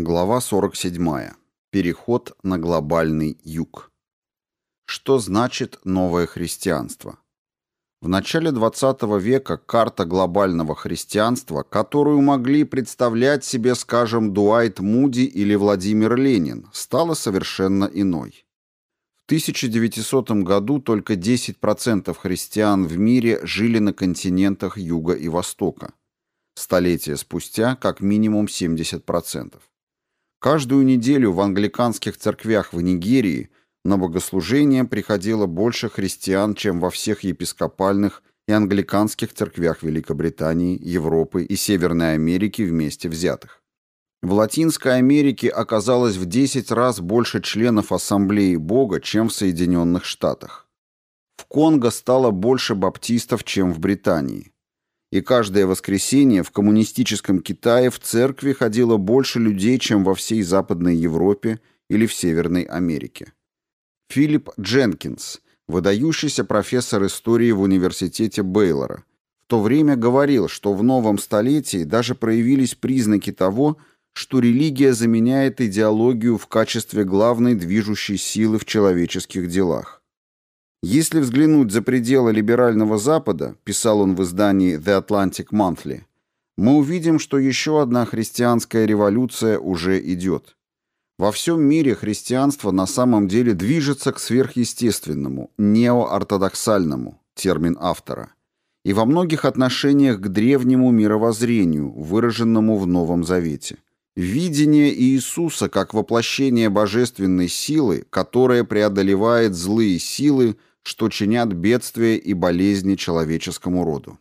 Глава 47. Переход на глобальный юг. Что значит новое христианство? В начале XX века карта глобального христианства, которую могли представлять себе, скажем, Дуайт Муди или Владимир Ленин, стала совершенно иной. В 1900 году только 10% христиан в мире жили на континентах Юга и Востока. Столетия спустя как минимум 70%. Каждую неделю в англиканских церквях в Нигерии на богослужение приходило больше христиан, чем во всех епископальных и англиканских церквях Великобритании, Европы и Северной Америки вместе взятых. В Латинской Америке оказалось в 10 раз больше членов Ассамблеи Бога, чем в Соединенных Штатах. В Конго стало больше баптистов, чем в Британии и каждое воскресенье в коммунистическом Китае в церкви ходило больше людей, чем во всей Западной Европе или в Северной Америке. Филипп Дженкинс, выдающийся профессор истории в университете Бейлора, в то время говорил, что в новом столетии даже проявились признаки того, что религия заменяет идеологию в качестве главной движущей силы в человеческих делах. Если взглянуть за пределы либерального Запада, писал он в издании The Atlantic Monthly, мы увидим, что еще одна христианская революция уже идет. Во всем мире христианство на самом деле движется к сверхъестественному, неоортодоксальному, термин автора, и во многих отношениях к древнему мировоззрению, выраженному в Новом Завете. Видение Иисуса как воплощение божественной силы, которая преодолевает злые силы, что чинят бедствия и болезни человеческому роду.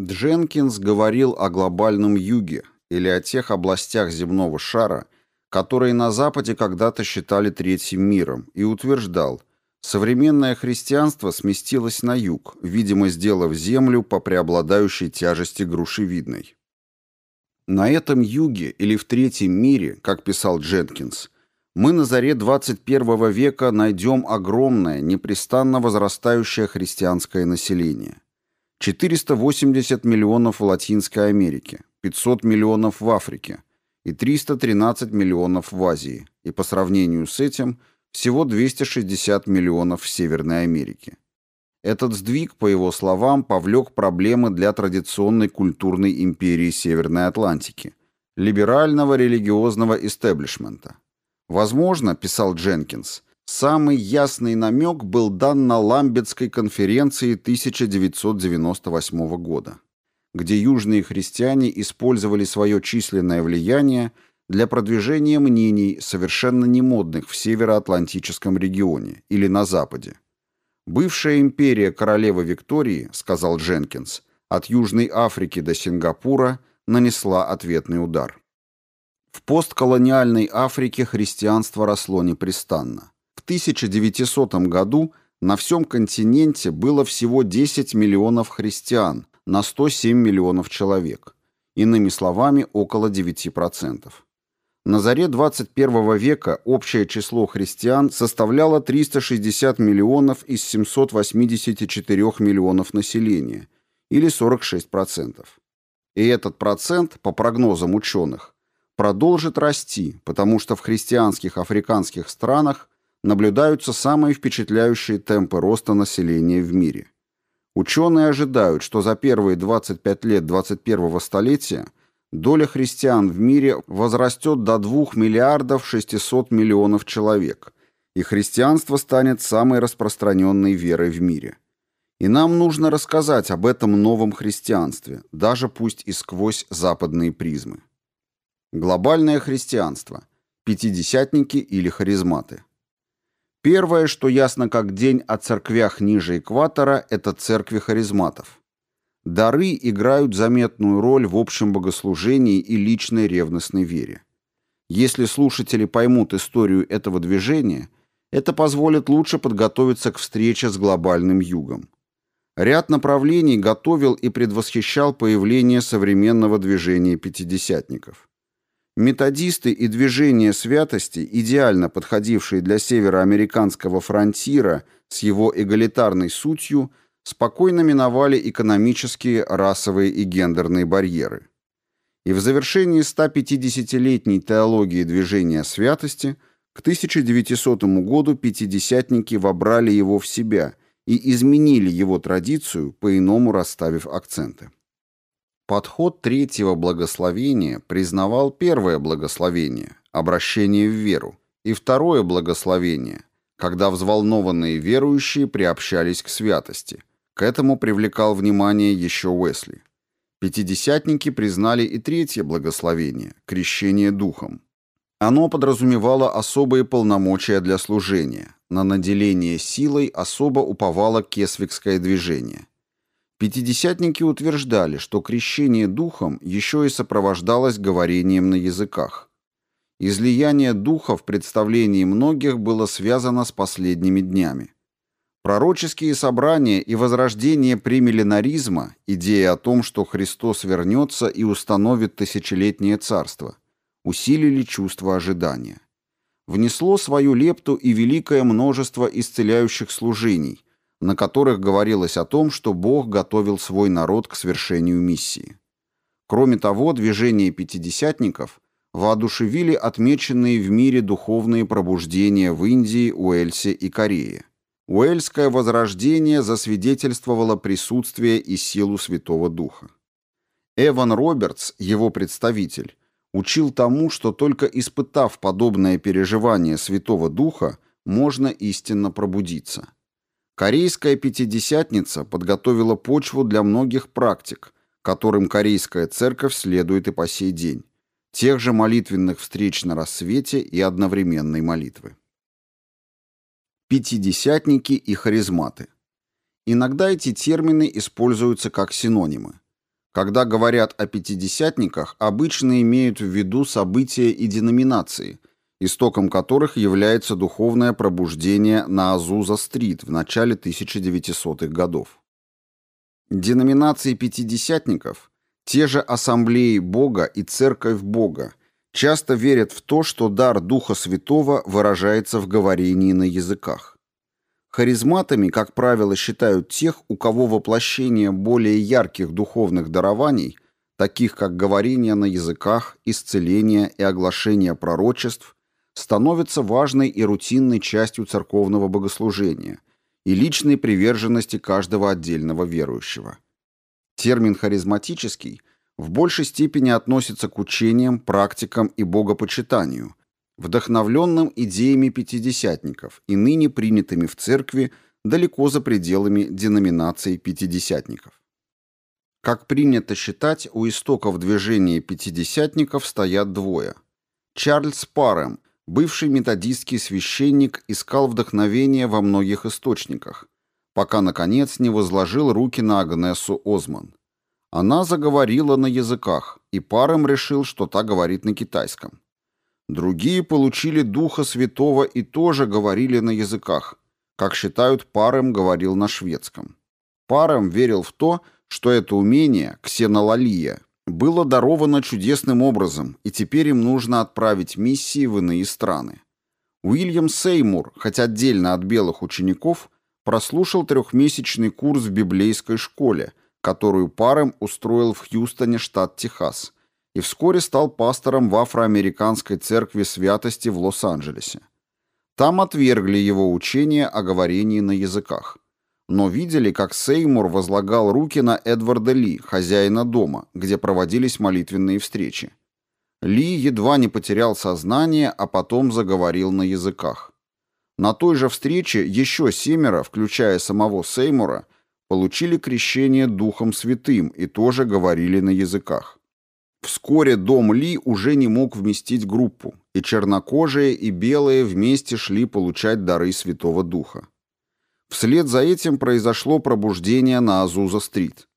Дженкинс говорил о глобальном юге или о тех областях земного шара, которые на Западе когда-то считали третьим миром, и утверждал, современное христианство сместилось на юг, видимо, сделав землю по преобладающей тяжести грушевидной. На этом юге или в третьем мире, как писал Дженкинс, мы на заре 21 века найдем огромное, непрестанно возрастающее христианское население. 480 миллионов в Латинской Америке, 500 миллионов в Африке и 313 миллионов в Азии, и по сравнению с этим всего 260 миллионов в Северной Америке. Этот сдвиг, по его словам, повлек проблемы для традиционной культурной империи Северной Атлантики, либерального религиозного истеблишмента. Возможно, писал Дженкинс, самый ясный намек был дан на Ламбетской конференции 1998 года, где южные христиане использовали свое численное влияние для продвижения мнений, совершенно немодных в североатлантическом регионе или на Западе. Бывшая империя королевы Виктории, сказал Дженкинс, от Южной Африки до Сингапура нанесла ответный удар. В постколониальной Африке христианство росло непрестанно. В 1900 году на всем континенте было всего 10 миллионов христиан на 107 миллионов человек. Иными словами, около 9%. На заре 21 века общее число христиан составляло 360 миллионов из 784 миллионов населения, или 46%. И этот процент, по прогнозам ученых, продолжит расти, потому что в христианских африканских странах наблюдаются самые впечатляющие темпы роста населения в мире. Ученые ожидают, что за первые 25 лет 21-го столетия доля христиан в мире возрастет до 2 миллиардов 600 миллионов человек, и христианство станет самой распространенной верой в мире. И нам нужно рассказать об этом новом христианстве, даже пусть и сквозь западные призмы. Глобальное христианство. Пятидесятники или харизматы. Первое, что ясно как день о церквях ниже экватора, это церкви харизматов. Дары играют заметную роль в общем богослужении и личной ревностной вере. Если слушатели поймут историю этого движения, это позволит лучше подготовиться к встрече с глобальным югом. Ряд направлений готовил и предвосхищал появление современного движения пятидесятников. Методисты и движения святости, идеально подходившие для североамериканского фронтира с его эгалитарной сутью, спокойно миновали экономические, расовые и гендерные барьеры. И в завершении 150-летней теологии движения святости к 1900 году пятидесятники вобрали его в себя и изменили его традицию, по-иному расставив акценты. Подход третьего благословения признавал первое благословение, обращение в веру, и второе благословение, когда взволнованные верующие приобщались к святости. К этому привлекал внимание еще Уэсли. Пятидесятники признали и третье благословение – крещение духом. Оно подразумевало особые полномочия для служения. На наделение силой особо уповало кесвикское движение. Пятидесятники утверждали, что крещение духом еще и сопровождалось говорением на языках. Излияние духа в представлении многих было связано с последними днями. Пророческие собрания и возрождение премиллинаризма, идея о том, что Христос вернется и установит тысячелетнее царство, усилили чувство ожидания. Внесло свою лепту и великое множество исцеляющих служений, на которых говорилось о том, что Бог готовил свой народ к свершению миссии. Кроме того, движение пятидесятников воодушевили отмеченные в мире духовные пробуждения в Индии, Уэльсе и Корее. Уэльское возрождение засвидетельствовало присутствие и силу Святого Духа. Эван Робертс, его представитель, учил тому, что только испытав подобное переживание Святого Духа, можно истинно пробудиться. Корейская пятидесятница подготовила почву для многих практик, которым корейская церковь следует и по сей день, тех же молитвенных встреч на рассвете и одновременной молитвы. Пятидесятники и харизматы. Иногда эти термины используются как синонимы. Когда говорят о пятидесятниках, обычно имеют в виду события и деноминации, истоком которых является духовное пробуждение на Азуза-стрит в начале 1900-х годов. Деноминации пятидесятников – те же ассамблеи Бога и Церковь Бога – часто верят в то, что дар Духа Святого выражается в говорении на языках. Харизматами, как правило, считают тех, у кого воплощение более ярких духовных дарований, таких как говорение на языках, исцеление и оглашение пророчеств, становится важной и рутинной частью церковного богослужения и личной приверженности каждого отдельного верующего. Термин «харизматический» в большей степени относится к учениям, практикам и богопочитанию, вдохновленным идеями пятидесятников и ныне принятыми в церкви далеко за пределами деноминации пятидесятников. Как принято считать, у истоков движения пятидесятников стоят двое. Чарльз Парем, бывший методистский священник, искал вдохновение во многих источниках, пока, наконец, не возложил руки на Агнесу Озман. Она заговорила на языках, и Паром решил, что та говорит на китайском. Другие получили Духа Святого и тоже говорили на языках. Как считают, Парем говорил на шведском. Парем верил в то, что это умение, ксенолалия, было даровано чудесным образом, и теперь им нужно отправить миссии в иные страны. Уильям Сеймур, хоть отдельно от белых учеников, прослушал трехмесячный курс в библейской школе – которую Парем устроил в Хьюстоне, штат Техас, и вскоре стал пастором в афроамериканской церкви святости в Лос-Анджелесе. Там отвергли его учение о говорении на языках. Но видели, как Сеймур возлагал руки на Эдварда Ли, хозяина дома, где проводились молитвенные встречи. Ли едва не потерял сознание, а потом заговорил на языках. На той же встрече еще семеро, включая самого Сеймура, получили крещение Духом Святым и тоже говорили на языках. Вскоре дом Ли уже не мог вместить группу, и чернокожие и белые вместе шли получать дары Святого Духа. Вслед за этим произошло пробуждение на Азуза-стрит.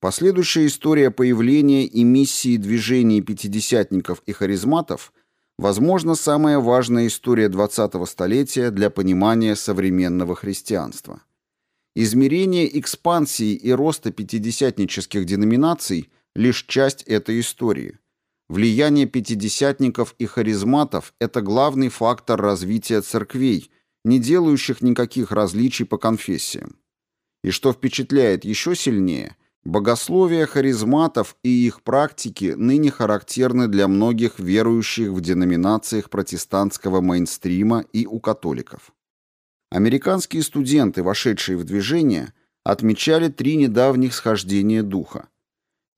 Последующая история появления и миссии движений пятидесятников и харизматов возможно, самая важная история 20-го столетия для понимания современного христианства. Измерение экспансии и роста пятидесятнических деноминаций – лишь часть этой истории. Влияние пятидесятников и харизматов – это главный фактор развития церквей, не делающих никаких различий по конфессиям. И что впечатляет еще сильнее, Богословие харизматов и их практики ныне характерны для многих верующих в деноминациях протестантского мейнстрима и у католиков. Американские студенты, вошедшие в движение, отмечали три недавних схождения духа.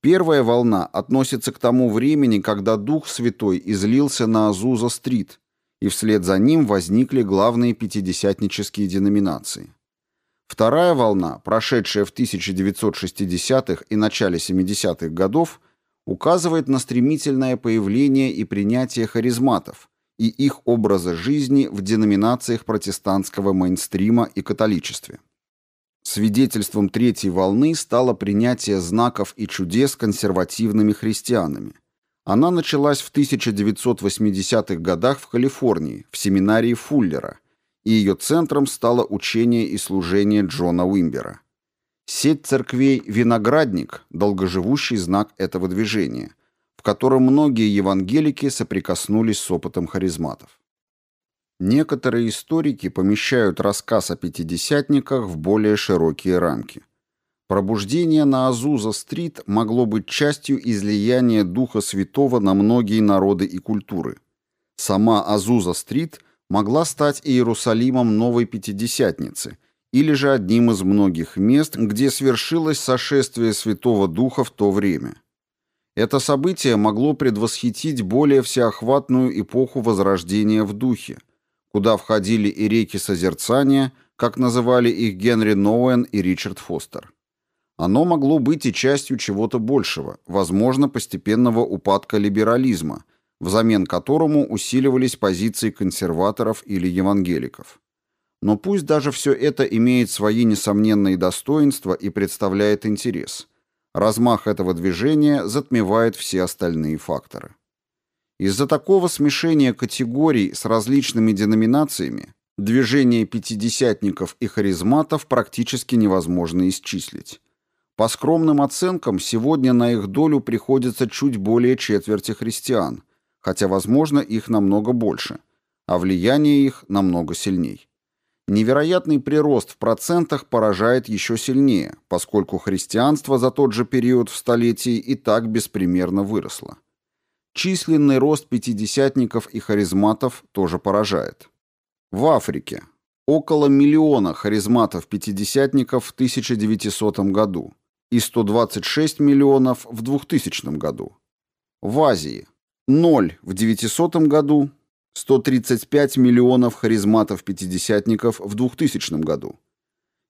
Первая волна относится к тому времени, когда Дух Святой излился на Азуза-стрит, и вслед за ним возникли главные пятидесятнические деноминации. Вторая волна, прошедшая в 1960-х и начале 70-х годов, указывает на стремительное появление и принятие харизматов и их образа жизни в деноминациях протестантского мейнстрима и католичестве. Свидетельством третьей волны стало принятие знаков и чудес консервативными христианами. Она началась в 1980-х годах в Калифорнии, в семинарии Фуллера, и ее центром стало учение и служение Джона Уимбера. Сеть церквей «Виноградник» – долгоживущий знак этого движения, в котором многие евангелики соприкоснулись с опытом харизматов. Некоторые историки помещают рассказ о пятидесятниках в более широкие рамки. Пробуждение на Азуза-стрит могло быть частью излияния Духа Святого на многие народы и культуры. Сама Азуза-стрит могла стать Иерусалимом новой Пятидесятницы или же одним из многих мест, где свершилось сошествие Святого Духа в то время. Это событие могло предвосхитить более всеохватную эпоху Возрождения в Духе – куда входили и реки созерцания, как называли их Генри Ноуэн и Ричард Фостер. Оно могло быть и частью чего-то большего, возможно, постепенного упадка либерализма, взамен которому усиливались позиции консерваторов или евангеликов. Но пусть даже все это имеет свои несомненные достоинства и представляет интерес, размах этого движения затмевает все остальные факторы. Из-за такого смешения категорий с различными деноминациями движение пятидесятников и харизматов практически невозможно исчислить. По скромным оценкам, сегодня на их долю приходится чуть более четверти христиан, хотя, возможно, их намного больше, а влияние их намного сильней. Невероятный прирост в процентах поражает еще сильнее, поскольку христианство за тот же период в столетии и так беспримерно выросло. Численный рост пятидесятников и харизматов тоже поражает. В Африке около миллиона харизматов-пятидесятников в 1900 году и 126 миллионов в 2000 году. В Азии 0 в 900 году, 135 миллионов харизматов-пятидесятников в 2000 году.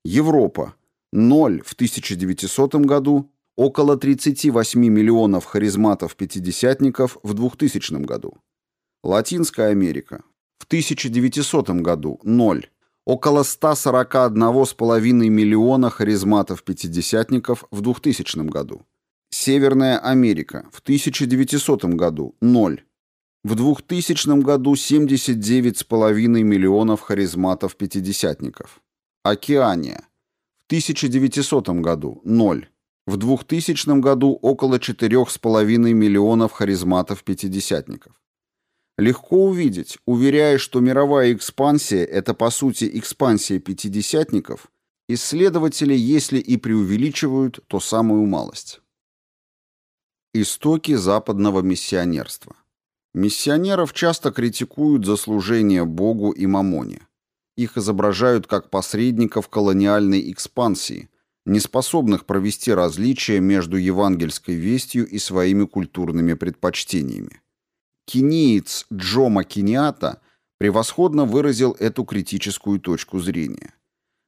Европа 0 в 1900 году, около 38 миллионов харизматов-пятидесятников в 2000 году. Латинская Америка. В 1900 году – 0. Около 141,5 миллиона харизматов-пятидесятников в 2000 году. Северная Америка. В 1900 году – 0. В 2000 году 79,5 миллионов харизматов-пятидесятников. Океания. В 1900 году – 0. В 2000 году около 4,5 миллионов харизматов-пятидесятников. Легко увидеть, уверяя, что мировая экспансия – это по сути экспансия пятидесятников, исследователи, если и преувеличивают, то самую малость. Истоки западного миссионерства. Миссионеров часто критикуют за служение Богу и Мамоне. Их изображают как посредников колониальной экспансии – неспособных провести различия между евангельской вестью и своими культурными предпочтениями. Кениец Джома Кениата превосходно выразил эту критическую точку зрения.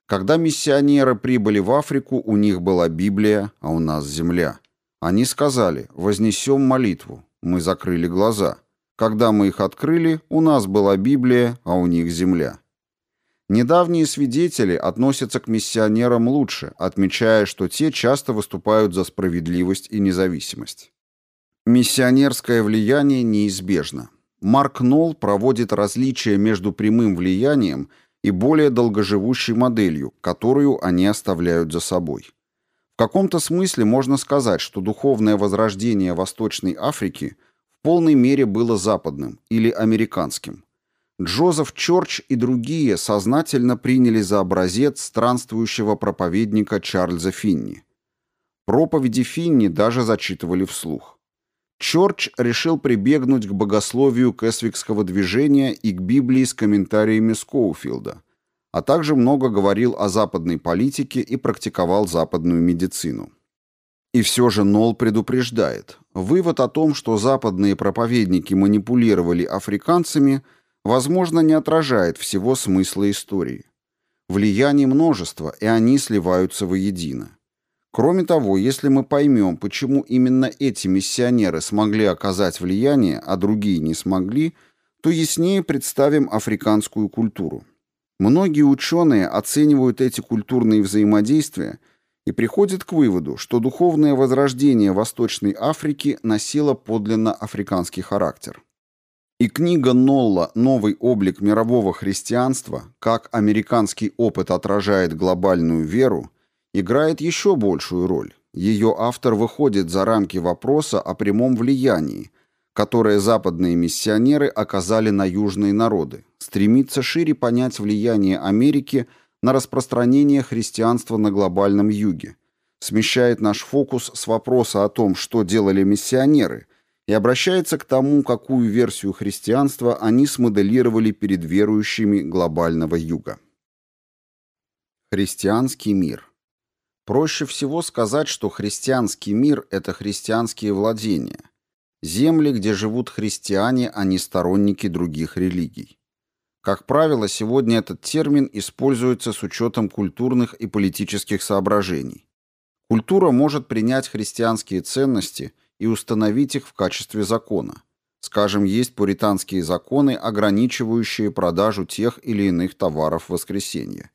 Когда миссионеры прибыли в Африку, у них была Библия, а у нас земля. Они сказали «вознесем молитву». Мы закрыли глаза. Когда мы их открыли, у нас была Библия, а у них земля. Недавние свидетели относятся к миссионерам лучше, отмечая, что те часто выступают за справедливость и независимость. Миссионерское влияние неизбежно. Марк Нолл проводит различия между прямым влиянием и более долгоживущей моделью, которую они оставляют за собой. В каком-то смысле можно сказать, что духовное возрождение Восточной Африки в полной мере было западным или американским. Джозеф Чорч и другие сознательно приняли за образец странствующего проповедника Чарльза Финни. Проповеди Финни даже зачитывали вслух. Чорч решил прибегнуть к богословию Кэсвикского движения и к Библии с комментариями Скоуфилда, а также много говорил о западной политике и практиковал западную медицину. И все же Нолл предупреждает, вывод о том, что западные проповедники манипулировали африканцами, возможно, не отражает всего смысла истории. Влияние множество, и они сливаются воедино. Кроме того, если мы поймем, почему именно эти миссионеры смогли оказать влияние, а другие не смогли, то яснее представим африканскую культуру. Многие ученые оценивают эти культурные взаимодействия и приходят к выводу, что духовное возрождение Восточной Африки носило подлинно африканский характер. И книга Нолла «Новый облик мирового христианства. Как американский опыт отражает глобальную веру» играет еще большую роль. Ее автор выходит за рамки вопроса о прямом влиянии, которое западные миссионеры оказали на южные народы, стремится шире понять влияние Америки на распространение христианства на глобальном юге, смещает наш фокус с вопроса о том, что делали миссионеры – и обращается к тому, какую версию христианства они смоделировали перед верующими глобального юга. Христианский мир. Проще всего сказать, что христианский мир – это христианские владения, земли, где живут христиане, а не сторонники других религий. Как правило, сегодня этот термин используется с учетом культурных и политических соображений. Культура может принять христианские ценности – и установить их в качестве закона. Скажем, есть пуританские законы, ограничивающие продажу тех или иных товаров в воскресенье.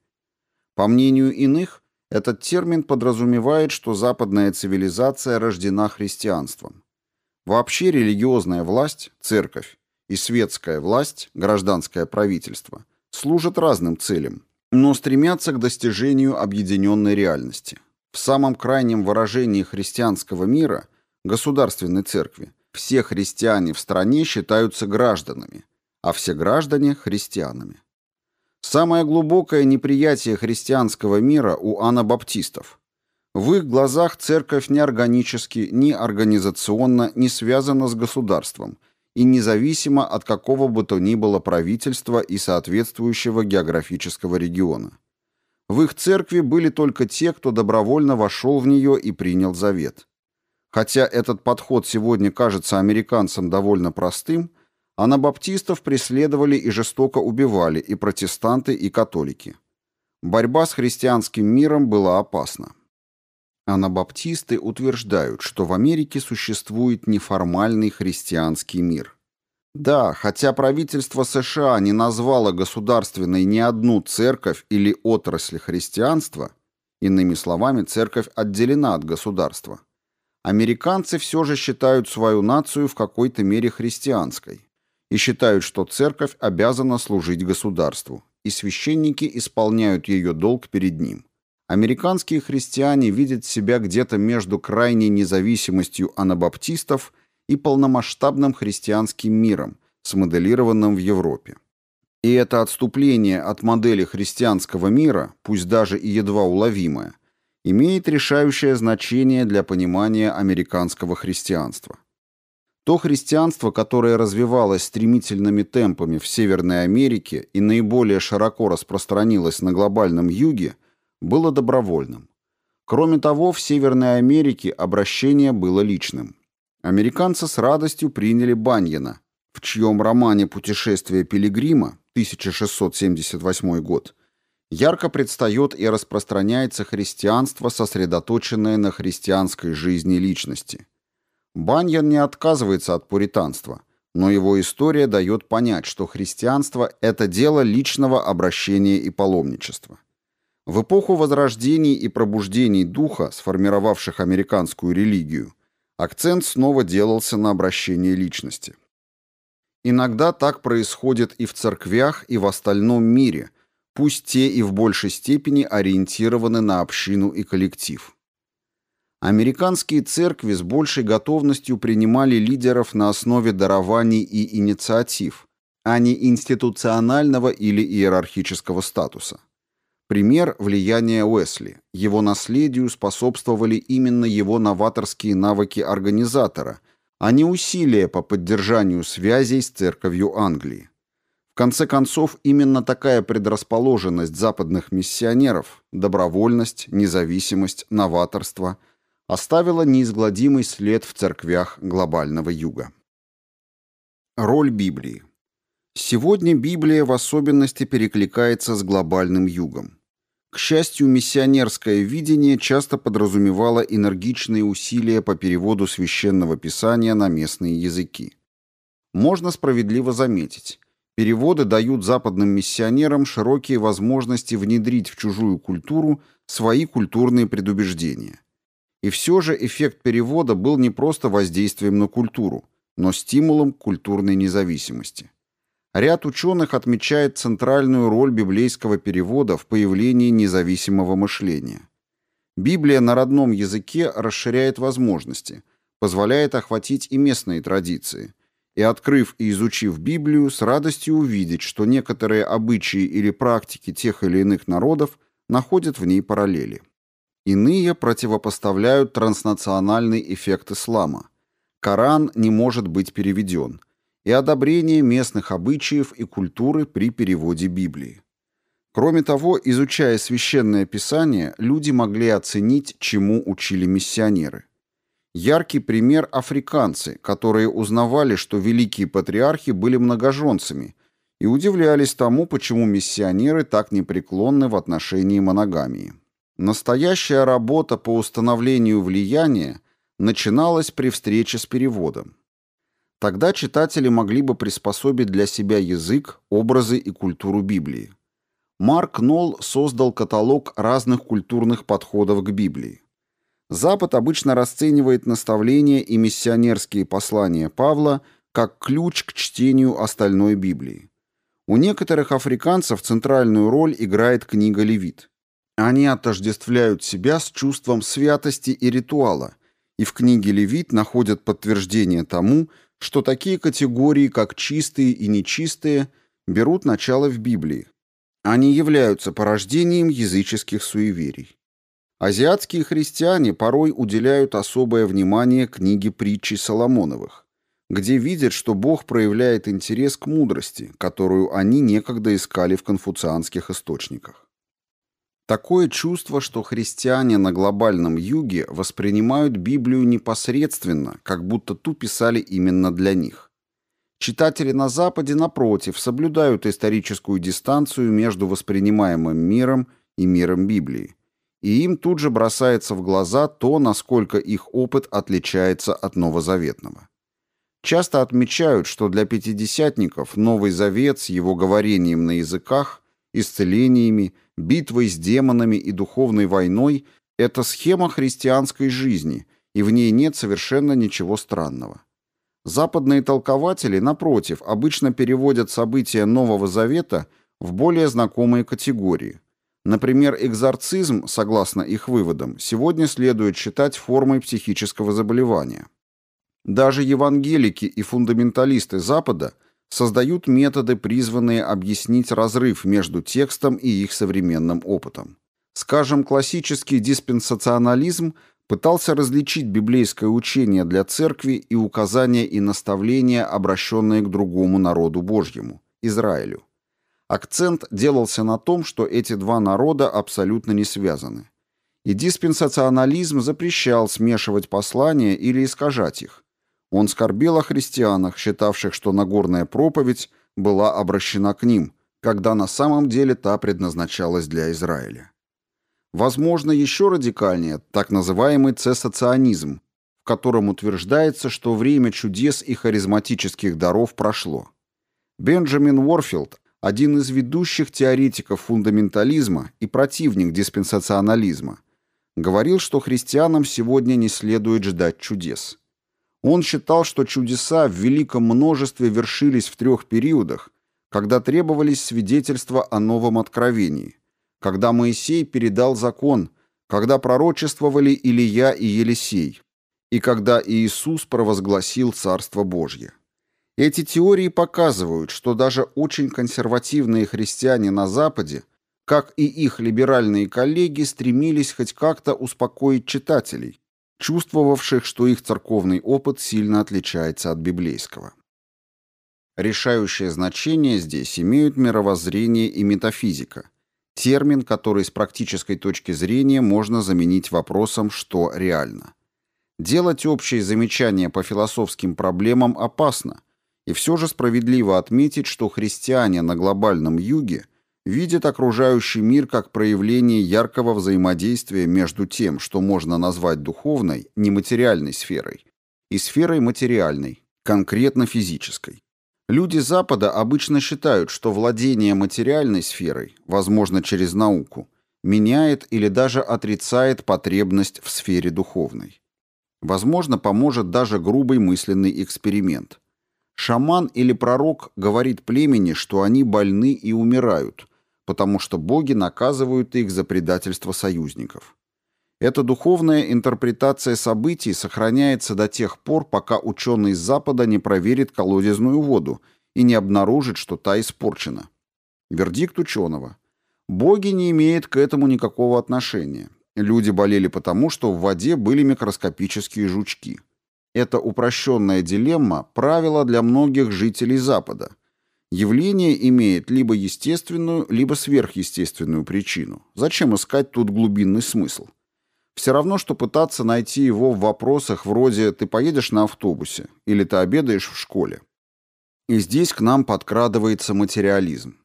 По мнению иных, этот термин подразумевает, что западная цивилизация рождена христианством. Вообще религиозная власть, церковь, и светская власть, гражданское правительство, служат разным целям, но стремятся к достижению объединенной реальности. В самом крайнем выражении христианского мира государственной церкви, все христиане в стране считаются гражданами, а все граждане – христианами. Самое глубокое неприятие христианского мира у анабаптистов. В их глазах церковь ни органически, ни организационно не связана с государством и независимо от какого бы то ни было правительства и соответствующего географического региона. В их церкви были только те, кто добровольно вошел в нее и принял завет. Хотя этот подход сегодня кажется американцам довольно простым, анабаптистов преследовали и жестоко убивали и протестанты, и католики. Борьба с христианским миром была опасна. Анабаптисты утверждают, что в Америке существует неформальный христианский мир. Да, хотя правительство США не назвало государственной ни одну церковь или отрасль христианства, иными словами, церковь отделена от государства, Американцы все же считают свою нацию в какой-то мере христианской и считают, что церковь обязана служить государству, и священники исполняют ее долг перед ним. Американские христиане видят себя где-то между крайней независимостью анабаптистов и полномасштабным христианским миром, смоделированным в Европе. И это отступление от модели христианского мира, пусть даже и едва уловимое, имеет решающее значение для понимания американского христианства. То христианство, которое развивалось стремительными темпами в Северной Америке и наиболее широко распространилось на глобальном юге, было добровольным. Кроме того, в Северной Америке обращение было личным. Американцы с радостью приняли Баньена, в чьем романе «Путешествие пилигрима» 1678 год ярко предстает и распространяется христианство, сосредоточенное на христианской жизни личности. Баньян не отказывается от пуританства, но его история дает понять, что христианство – это дело личного обращения и паломничества. В эпоху возрождений и пробуждений духа, сформировавших американскую религию, акцент снова делался на обращении личности. Иногда так происходит и в церквях, и в остальном мире – пусть те и в большей степени ориентированы на общину и коллектив. Американские церкви с большей готовностью принимали лидеров на основе дарований и инициатив, а не институционального или иерархического статуса. Пример влияния Уэсли. Его наследию способствовали именно его новаторские навыки организатора, а не усилия по поддержанию связей с церковью Англии. В конце концов, именно такая предрасположенность западных миссионеров, добровольность, независимость, новаторство оставила неизгладимый след в церквях глобального юга. Роль Библии. Сегодня Библия в особенности перекликается с глобальным югом. К счастью, миссионерское видение часто подразумевало энергичные усилия по переводу священного писания на местные языки. Можно справедливо заметить, переводы дают западным миссионерам широкие возможности внедрить в чужую культуру свои культурные предубеждения. И все же эффект перевода был не просто воздействием на культуру, но стимулом культурной независимости. Ряд ученых отмечает центральную роль библейского перевода в появлении независимого мышления. Библия на родном языке расширяет возможности, позволяет охватить и местные традиции. И открыв и изучив Библию, с радостью увидеть, что некоторые обычаи или практики тех или иных народов находят в ней параллели. Иные противопоставляют транснациональный эффект ислама. Коран не может быть переведен – и одобрение местных обычаев и культуры при переводе Библии. Кроме того, изучая священное писание, люди могли оценить, чему учили миссионеры. Яркий пример – африканцы, которые узнавали, что великие патриархи были многоженцами и удивлялись тому, почему миссионеры так непреклонны в отношении моногамии. Настоящая работа по установлению влияния начиналась при встрече с переводом. Тогда читатели могли бы приспособить для себя язык, образы и культуру Библии. Марк Нолл создал каталог разных культурных подходов к Библии. Запад обычно расценивает наставления и миссионерские послания Павла как ключ к чтению остальной Библии. У некоторых африканцев центральную роль играет книга Левит. Они отождествляют себя с чувством святости и ритуала, и в книге Левит находят подтверждение тому, что такие категории, как чистые и нечистые, берут начало в Библии. Они являются порождением языческих суеверий. Азиатские христиане порой уделяют особое внимание книге притчи Соломоновых, где видят, что Бог проявляет интерес к мудрости, которую они некогда искали в конфуцианских источниках. Такое чувство, что христиане на глобальном юге воспринимают Библию непосредственно, как будто ту писали именно для них. Читатели на Западе, напротив, соблюдают историческую дистанцию между воспринимаемым миром и миром Библии. И им тут же бросается в глаза то, насколько их опыт отличается от новозаветного. Часто отмечают, что для пятидесятников Новый Завет с его говорением на языках, исцелениями, битвой с демонами и духовной войной – это схема христианской жизни, и в ней нет совершенно ничего странного. Западные толкователи, напротив, обычно переводят события Нового Завета в более знакомые категории. Например, экзорцизм, согласно их выводам, сегодня следует считать формой психического заболевания. Даже евангелики и фундаменталисты Запада – создают методы, призванные объяснить разрыв между текстом и их современным опытом. Скажем, классический диспенсационализм пытался различить библейское учение для церкви и указания и наставления, обращенные к другому народу Божьему – Израилю. Акцент делался на том, что эти два народа абсолютно не связаны. И диспенсационализм запрещал смешивать послания или искажать их, он скорбел о христианах, считавших, что Нагорная проповедь была обращена к ним, когда на самом деле та предназначалась для Израиля. Возможно, еще радикальнее так называемый цессационизм, в котором утверждается, что время чудес и харизматических даров прошло. Бенджамин Уорфилд, один из ведущих теоретиков фундаментализма и противник диспенсационализма, говорил, что христианам сегодня не следует ждать чудес. Он считал, что чудеса в великом множестве вершились в трех периодах, когда требовались свидетельства о новом откровении, когда Моисей передал закон, когда пророчествовали Илия и Елисей, и когда Иисус провозгласил Царство Божье. Эти теории показывают, что даже очень консервативные христиане на Западе как и их либеральные коллеги, стремились хоть как-то успокоить читателей, чувствовавших, что их церковный опыт сильно отличается от библейского. Решающее значение здесь имеют мировоззрение и метафизика, термин, который с практической точки зрения можно заменить вопросом «что реально?». Делать общие замечания по философским проблемам опасно, и все же справедливо отметить, что христиане на глобальном юге видят окружающий мир как проявление яркого взаимодействия между тем, что можно назвать духовной, нематериальной сферой, и сферой материальной, конкретно физической. Люди Запада обычно считают, что владение материальной сферой, возможно через науку, меняет или даже отрицает потребность в сфере духовной. Возможно, поможет даже грубый мысленный эксперимент. Шаман или пророк говорит племени, что они больны и умирают, потому что боги наказывают их за предательство союзников. Эта духовная интерпретация событий сохраняется до тех пор, пока ученый с Запада не проверит колодезную воду и не обнаружит, что та испорчена. Вердикт ученого. Боги не имеют к этому никакого отношения. Люди болели потому, что в воде были микроскопические жучки. Эта упрощенная дилемма – правило для многих жителей Запада – Явление имеет либо естественную, либо сверхъестественную причину. Зачем искать тут глубинный смысл? Все равно, что пытаться найти его в вопросах вроде «ты поедешь на автобусе» или «ты обедаешь в школе». И здесь к нам подкрадывается материализм.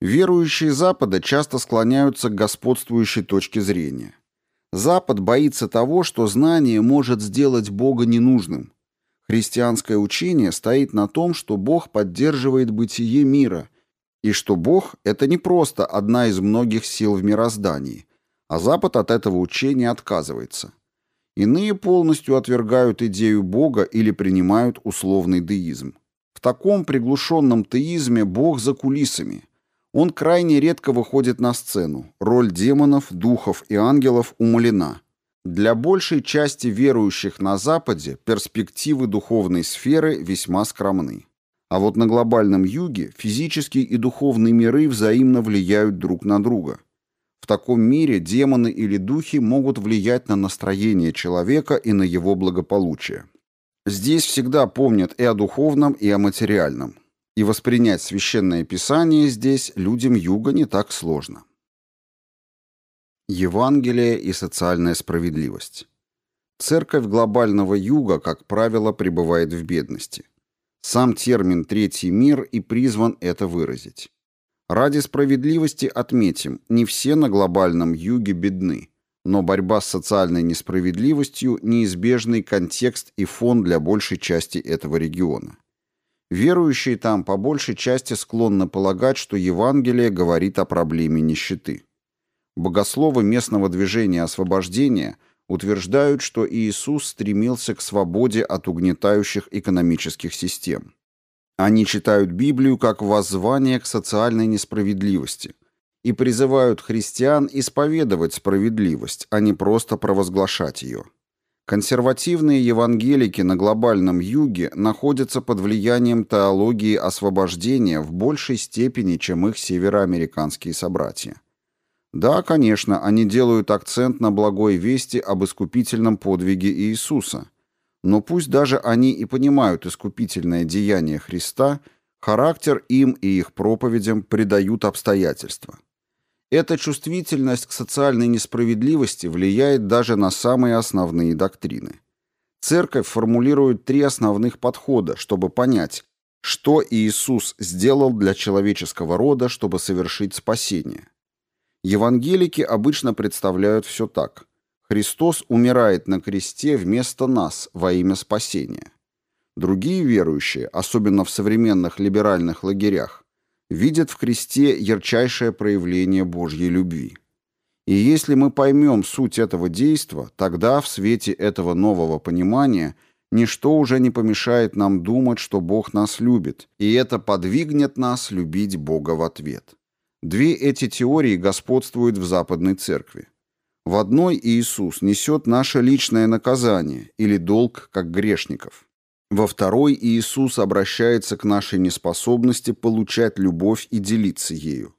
Верующие Запада часто склоняются к господствующей точке зрения. Запад боится того, что знание может сделать Бога ненужным, Христианское учение стоит на том, что Бог поддерживает бытие мира, и что Бог – это не просто одна из многих сил в мироздании, а Запад от этого учения отказывается. Иные полностью отвергают идею Бога или принимают условный деизм. В таком приглушенном теизме Бог за кулисами. Он крайне редко выходит на сцену. Роль демонов, духов и ангелов умалена – для большей части верующих на Западе перспективы духовной сферы весьма скромны. А вот на глобальном юге физические и духовные миры взаимно влияют друг на друга. В таком мире демоны или духи могут влиять на настроение человека и на его благополучие. Здесь всегда помнят и о духовном, и о материальном. И воспринять священное писание здесь людям юга не так сложно. Евангелие и социальная справедливость. Церковь глобального юга, как правило, пребывает в бедности. Сам термин «третий мир» и призван это выразить. Ради справедливости отметим, не все на глобальном юге бедны, но борьба с социальной несправедливостью – неизбежный контекст и фон для большей части этого региона. Верующие там по большей части склонны полагать, что Евангелие говорит о проблеме нищеты. Богословы местного движения освобождения утверждают, что Иисус стремился к свободе от угнетающих экономических систем. Они читают Библию как воззвание к социальной несправедливости и призывают христиан исповедовать справедливость, а не просто провозглашать ее. Консервативные евангелики на глобальном юге находятся под влиянием теологии освобождения в большей степени, чем их североамериканские собратья. Да, конечно, они делают акцент на благой вести об искупительном подвиге Иисуса. Но пусть даже они и понимают искупительное деяние Христа, характер им и их проповедям придают обстоятельства. Эта чувствительность к социальной несправедливости влияет даже на самые основные доктрины. Церковь формулирует три основных подхода, чтобы понять, что Иисус сделал для человеческого рода, чтобы совершить спасение. Евангелики обычно представляют все так. Христос умирает на кресте вместо нас во имя спасения. Другие верующие, особенно в современных либеральных лагерях, видят в кресте ярчайшее проявление Божьей любви. И если мы поймем суть этого действа, тогда в свете этого нового понимания ничто уже не помешает нам думать, что Бог нас любит, и это подвигнет нас любить Бога в ответ. Две эти теории господствуют в Западной Церкви. В одной Иисус несет наше личное наказание или долг как грешников. Во второй Иисус обращается к нашей неспособности получать любовь и делиться ею.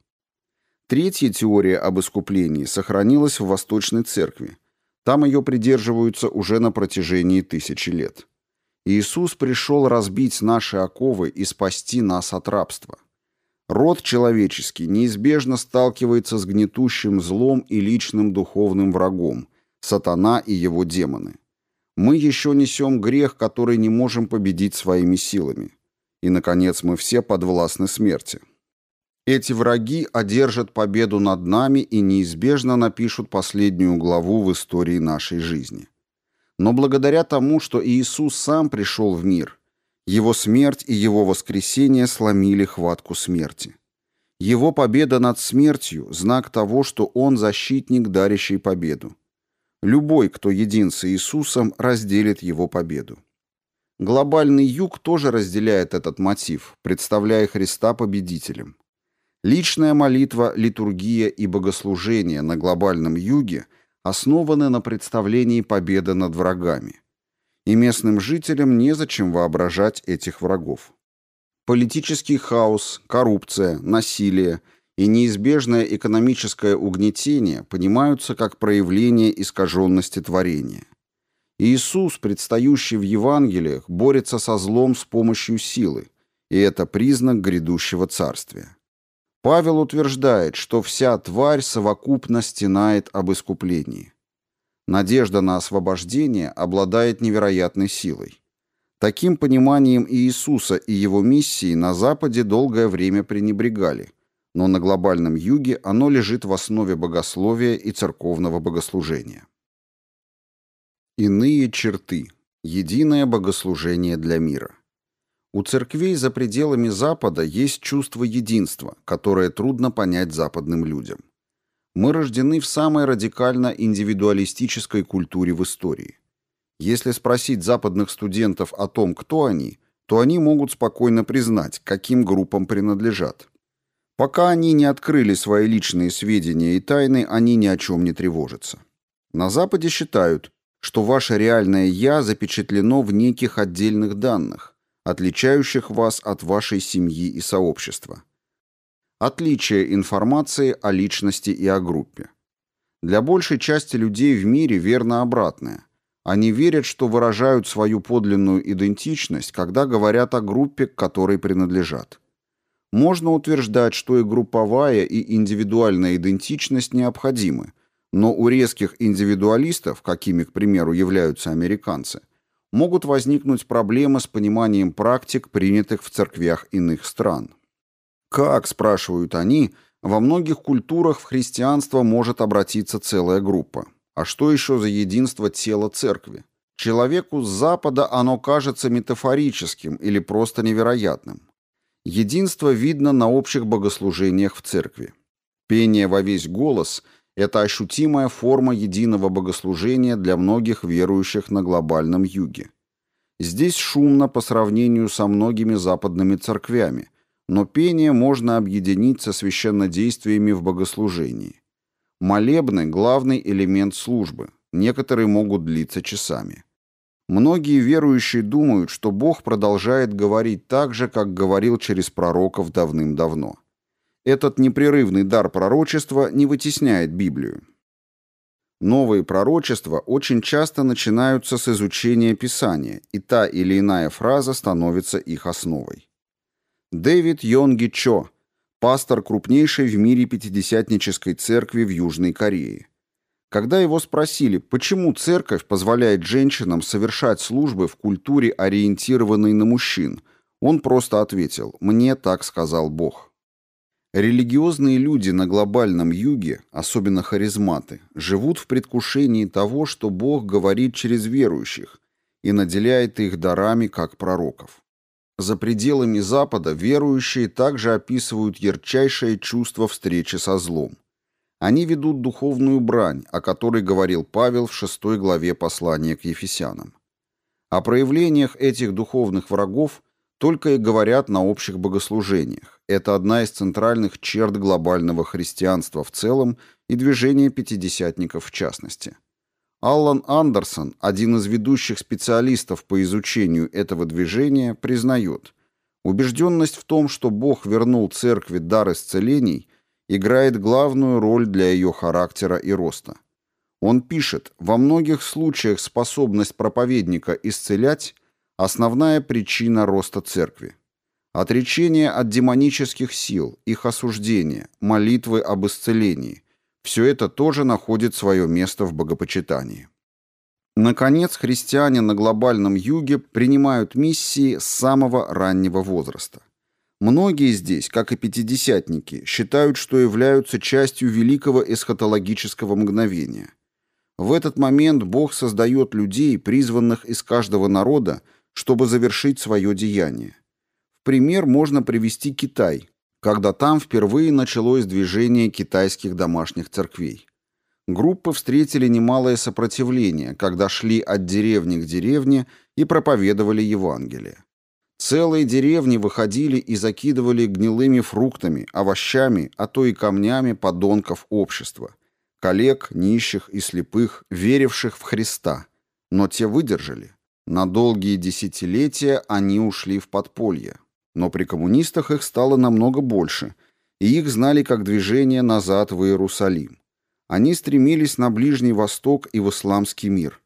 Третья теория об искуплении сохранилась в Восточной Церкви. Там ее придерживаются уже на протяжении тысячи лет. Иисус пришел разбить наши оковы и спасти нас от рабства. Род человеческий неизбежно сталкивается с гнетущим злом и личным духовным врагом, сатана и его демоны. Мы еще несем грех, который не можем победить своими силами. И, наконец, мы все подвластны смерти. Эти враги одержат победу над нами и неизбежно напишут последнюю главу в истории нашей жизни. Но благодаря тому, что Иисус сам пришел в мир, его смерть и его воскресение сломили хватку смерти. Его победа над смертью – знак того, что он защитник, дарящий победу. Любой, кто един с Иисусом, разделит его победу. Глобальный юг тоже разделяет этот мотив, представляя Христа победителем. Личная молитва, литургия и богослужение на глобальном юге основаны на представлении победы над врагами. И местным жителям незачем воображать этих врагов. Политический хаос, коррупция, насилие и неизбежное экономическое угнетение понимаются как проявление искаженности творения. Иисус, предстающий в Евангелиях, борется со злом с помощью силы, и это признак грядущего царствия. Павел утверждает, что вся тварь совокупно стенает об искуплении. Надежда на освобождение обладает невероятной силой. Таким пониманием Иисуса и его миссии на Западе долгое время пренебрегали, но на глобальном юге оно лежит в основе богословия и церковного богослужения. Иные черты. Единое богослужение для мира. У церквей за пределами Запада есть чувство единства, которое трудно понять западным людям. Мы рождены в самой радикально индивидуалистической культуре в истории. Если спросить западных студентов о том, кто они, то они могут спокойно признать, каким группам принадлежат. Пока они не открыли свои личные сведения и тайны, они ни о чем не тревожатся. На Западе считают, что ваше реальное «я» запечатлено в неких отдельных данных, отличающих вас от вашей семьи и сообщества. Отличие информации о личности и о группе. Для большей части людей в мире верно обратное. Они верят, что выражают свою подлинную идентичность, когда говорят о группе, к которой принадлежат. Можно утверждать, что и групповая, и индивидуальная идентичность необходимы, но у резких индивидуалистов, какими, к примеру, являются американцы – могут возникнуть проблемы с пониманием практик, принятых в церквях иных стран. Как, спрашивают они, во многих культурах в христианство может обратиться целая группа? А что еще за единство тела церкви? Человеку с Запада оно кажется метафорическим или просто невероятным. Единство видно на общих богослужениях в церкви. Пение во весь голос это ощутимая форма единого богослужения для многих верующих на глобальном юге. Здесь шумно по сравнению со многими западными церквями, но пение можно объединить со священнодействиями в богослужении. Молебны – главный элемент службы, некоторые могут длиться часами. Многие верующие думают, что Бог продолжает говорить так же, как говорил через пророков давным-давно. Этот непрерывный дар пророчества не вытесняет Библию. Новые пророчества очень часто начинаются с изучения Писания, и та или иная фраза становится их основой. Дэвид Йонги Чо, пастор крупнейшей в мире пятидесятнической церкви в Южной Корее. Когда его спросили, почему церковь позволяет женщинам совершать службы в культуре, ориентированной на мужчин, он просто ответил «Мне так сказал Бог». Религиозные люди на глобальном юге, особенно харизматы, живут в предвкушении того, что Бог говорит через верующих и наделяет их дарами как пророков. За пределами Запада верующие также описывают ярчайшее чувство встречи со злом. Они ведут духовную брань, о которой говорил Павел в шестой главе послания к Ефесянам. О проявлениях этих духовных врагов только и говорят на общих богослужениях. Это одна из центральных черт глобального христианства в целом и движения пятидесятников в частности. Аллан Андерсон, один из ведущих специалистов по изучению этого движения, признает, убежденность в том, что Бог вернул церкви дар исцелений, играет главную роль для ее характера и роста. Он пишет, во многих случаях способность проповедника исцелять – основная причина роста церкви. Отречение от демонических сил, их осуждение, молитвы об исцелении – все это тоже находит свое место в богопочитании. Наконец, христиане на глобальном юге принимают миссии с самого раннего возраста. Многие здесь, как и пятидесятники, считают, что являются частью великого эсхатологического мгновения. В этот момент Бог создает людей, призванных из каждого народа, чтобы завершить свое деяние. В пример можно привести Китай, когда там впервые началось движение китайских домашних церквей. Группы встретили немалое сопротивление, когда шли от деревни к деревне и проповедовали Евангелие. Целые деревни выходили и закидывали гнилыми фруктами, овощами, а то и камнями подонков общества, коллег, нищих и слепых, веривших в Христа. Но те выдержали. На долгие десятилетия они ушли в подполье. Но при коммунистах их стало намного больше, и их знали как движение назад в Иерусалим. Они стремились на Ближний Восток и в исламский мир.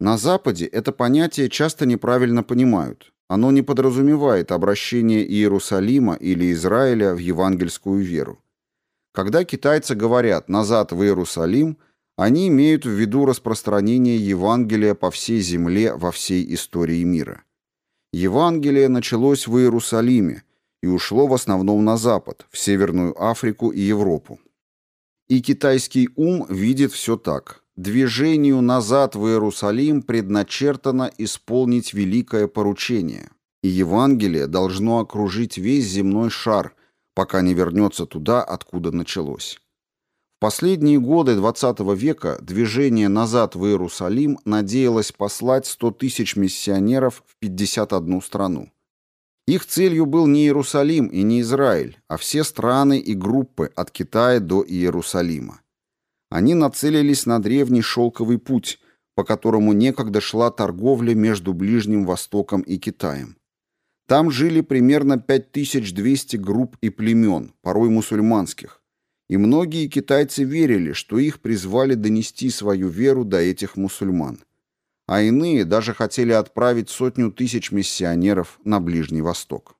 На Западе это понятие часто неправильно понимают. Оно не подразумевает обращение Иерусалима или Израиля в евангельскую веру. Когда китайцы говорят «назад в Иерусалим», они имеют в виду распространение Евангелия по всей земле во всей истории мира. Евангелие началось в Иерусалиме и ушло в основном на запад, в Северную Африку и Европу. И китайский ум видит все так. Движению назад в Иерусалим предначертано исполнить великое поручение, и Евангелие должно окружить весь земной шар, пока не вернется туда, откуда началось. Последние годы XX века движение назад в Иерусалим надеялось послать 100 тысяч миссионеров в 51 страну. Их целью был не Иерусалим и не Израиль, а все страны и группы от Китая до Иерусалима. Они нацелились на древний шелковый путь, по которому некогда шла торговля между Ближним Востоком и Китаем. Там жили примерно 5200 групп и племен, порой мусульманских, и многие китайцы верили, что их призвали донести свою веру до этих мусульман а иные даже хотели отправить сотню тысяч миссионеров на Ближний Восток.